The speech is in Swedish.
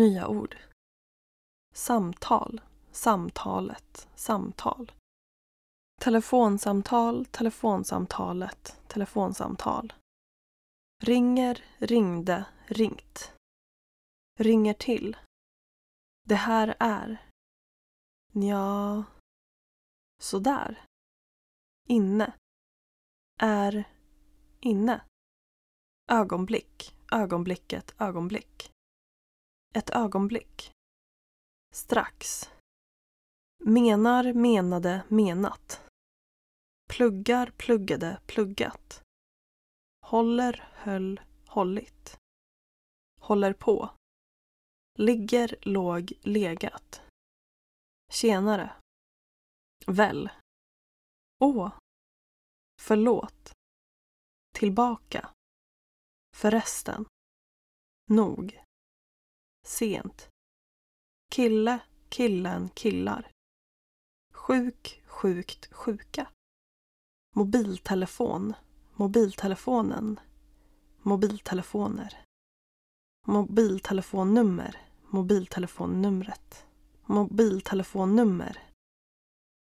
Nya ord. Samtal, samtalet, samtal. Telefonsamtal, telefonsamtalet, telefonsamtal. Ringer, ringde, ringt. Ringer till. Det här är. Ja. Sådär. Inne. Är. Inne. Ögonblick, ögonblicket, ögonblick. Ett ögonblick. Strax. Menar, menade, menat. Pluggar, pluggade, pluggat. Håller, höll, hållit. Håller på. Ligger, låg, legat. Tjenare. Väl. Å. Förlåt. Tillbaka. Förresten. Nog. Sent. Kille, killen, killar. Sjuk, sjukt, sjuka. Mobiltelefon, mobiltelefonen. Mobiltelefoner. Mobiltelefonnummer, mobiltelefonnumret. Mobiltelefonnummer,